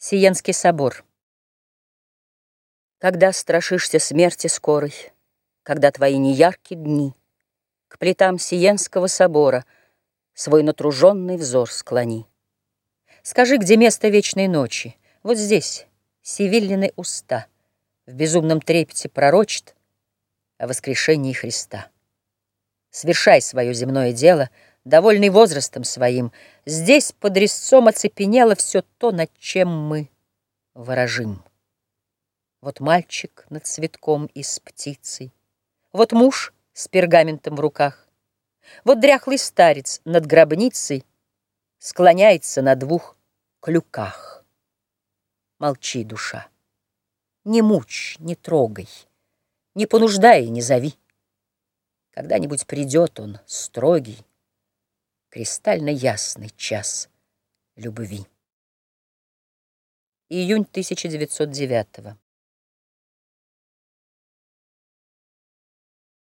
Сиенский собор. Когда страшишься смерти скорой, Когда твои неярки дни, К плитам Сиенского собора Свой натруженный взор склони. Скажи, где место вечной ночи? Вот здесь, Севиллины уста В безумном трепете пророчат О воскрешении Христа. Свершай свое земное дело — довольный возрастом своим, Здесь под резцом оцепенело все то, над чем мы ворожим. Вот мальчик над цветком и с птицей, Вот муж с пергаментом в руках, Вот дряхлый старец над гробницей Склоняется на двух клюках. Молчи, душа, не мучь, не трогай, Не понуждай и не зови. Когда-нибудь придет он, строгий, Кристально ясный час любви. Июнь 1909